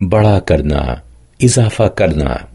बड़ा करना इज़ाफ़ा करना।